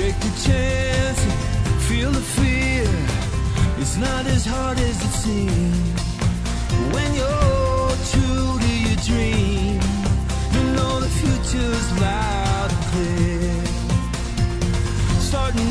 Take the chance, feel the fear. It's not as hard as it seems. When you're true to your dream, you know the future's loud and clear. Starting